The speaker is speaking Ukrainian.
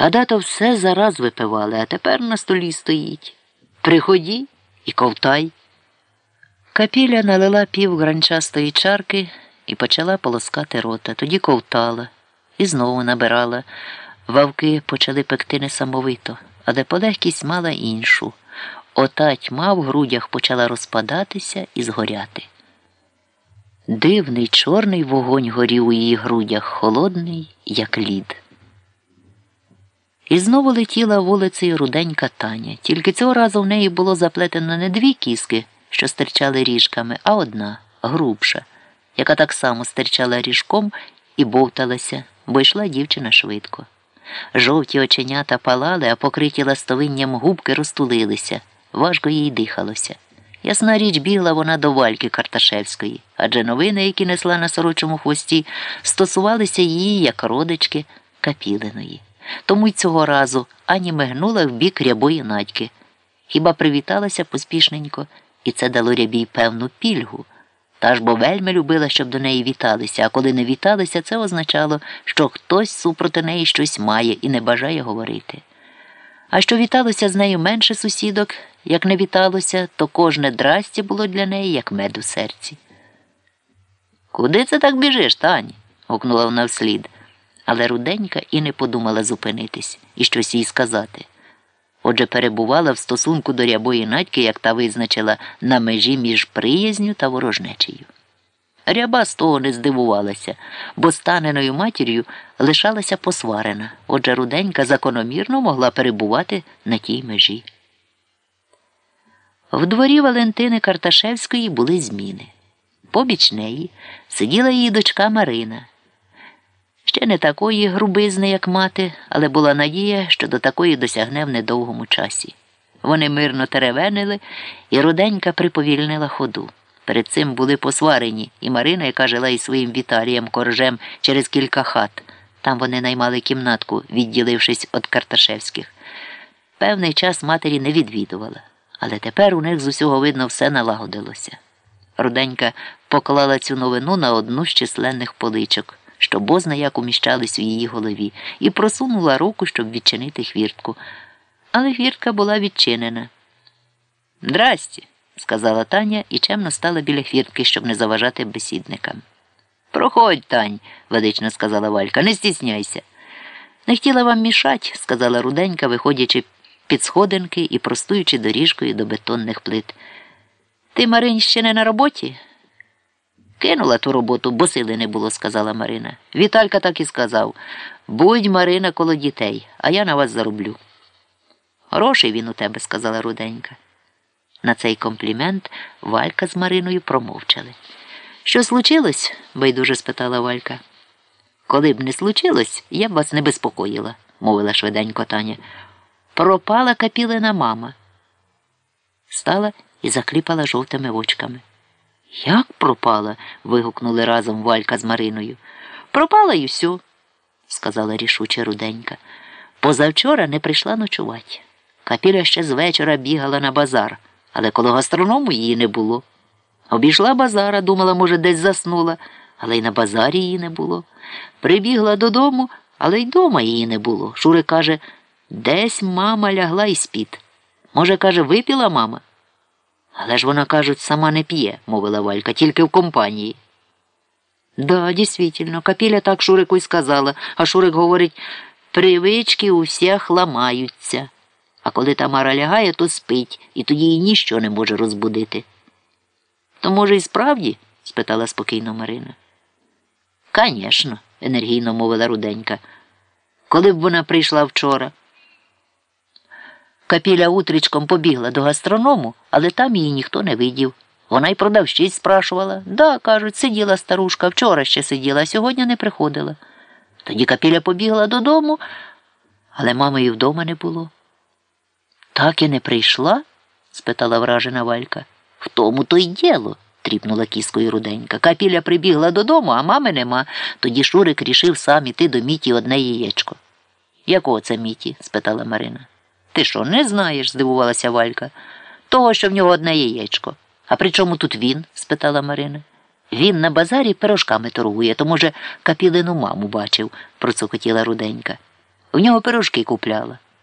Кадато все зараз випивали, а тепер на столі стоїть. Приході і ковтай. Капіля налила пів гранчастої чарки і почала полоскати рота, тоді ковтала і знову набирала. Вавки почали пекти несамовито, але полегкість мала іншу. Ота тьма в грудях почала розпадатися і згоряти. Дивний чорний вогонь горів у її грудях, холодний, як лід. І знову летіла вулицею руденька Таня. Тільки цього разу в неї було заплетено не дві кіски, що стирчали ріжками, а одна, грубша, яка так само стирчала ріжком і бовталася, бо йшла дівчина швидко. Жовті оченята палали, а покриті ластовинням губки розтулилися, важко їй дихалося. Ясна річ бігла вона до вальки Карташевської, адже новини, які несла на сорочому хвості, стосувалися її як родички Капілиної. Тому й цього разу ані мигнула в бік рябої надьки. Хіба привіталася поспішненько, і це дало рябій певну пільгу. Та ж бо вельми любила, щоб до неї віталися, а коли не віталися, це означало, що хтось супроти неї щось має і не бажає говорити. А що віталося з нею менше сусідок, як не віталося, то кожне драсті було для неї, як мед у серці. Куди це так біжиш, Тані? гукнула вона вслід. Але руденька і не подумала зупинитись і щось їй сказати. Отже, перебувала в стосунку до рябої надьки, як та визначила, на межі між приязню та ворожнечею. Ряба з того не здивувалася, бо станеною матір'ю лишалася посварена, отже, руденька закономірно могла перебувати на тій межі. В дворі Валентини Карташевської були зміни. Побіч неї сиділа її дочка Марина. Ще не такої грубизни, як мати, але була надія, що до такої досягне в недовгому часі. Вони мирно теревенили, і руденька приповільнила ходу. Перед цим були посварені, і Марина, яка жила із своїм Віталієм коржем через кілька хат. Там вони наймали кімнатку, відділившись від Карташевських. Певний час матері не відвідувала, але тепер у них з усього видно все налагодилося. Руденька поклала цю новину на одну з численних поличок що бозна як уміщались у її голові, і просунула руку, щоб відчинити хвіртку. Але хвіртка була відчинена. Здрасті, сказала Таня і чемно стала біля хвіртки, щоб не заважати бесідникам. Проходь, Тань, ведично сказала Валька, не стісняйся. Не хотіла вам мішать, сказала руденька, виходячи під сходинки і простуючи доріжкою до бетонних плит. Ти, Марин, ще не на роботі? Кинула ту роботу, бо сили не було, сказала Марина. Віталька так і сказав будь Марина коло дітей, а я на вас зароблю. Грошей він у тебе, сказала руденька. На цей комплімент Валька з Мариною промовчали. Що случилось? байдуже спитала Валька. Коли б не случилось, я б вас не безпокоїла, мовила швиденько Таня. Пропала капілина мама. Стала і закліпала жовтими очками. Як пропала? вигукнули разом Валька з Мариною. Пропала й усю, сказала рішуче руденька. Позавчора не прийшла ночувати. Капіля ще з вечора бігала на базар, але коло гастроному її не було. Обійшла базара, думала, може, десь заснула, але й на базарі її не було. Прибігла додому, але й дома її не було. Шури каже, десь мама лягла і спить. Може, каже, випіла мама? Але ж вона, кажуть, сама не п'є, мовила Валька, тільки в компанії. Да, дійсно, капіля так Шурику й сказала, а Шурик говорить, привички у всіх ламаються. А коли Тамара лягає, то спить, і тоді її ніщо не може розбудити. То, може, і справді? спитала спокійно Марина. Звісно, енергійно мовила руденька. Коли б вона прийшла вчора. Капіля утрічком побігла до гастроному, але там її ніхто не видів. Вона й продавщиць спрашувала. Да, кажуть, сиділа старушка, вчора ще сиділа, а сьогодні не приходила. Тоді капіля побігла додому, але мами і вдома не було. Так і не прийшла? спитала вражена Валька. В тому то й діло, тріпнула кіскою руденька. Капіля прибігла додому, а мами нема. Тоді Шурик рішив сам іти до Міті одне яєчко. Якого це Міті? спитала Марина. Ти що, не знаєш? здивувалася Валька. Того, що в нього одне яєчко. А при чому тут він? спитала Марина. Він на базарі пирожками торгує, то, може, капілину маму бачив, процокотіла руденька. У нього пирожки купляла.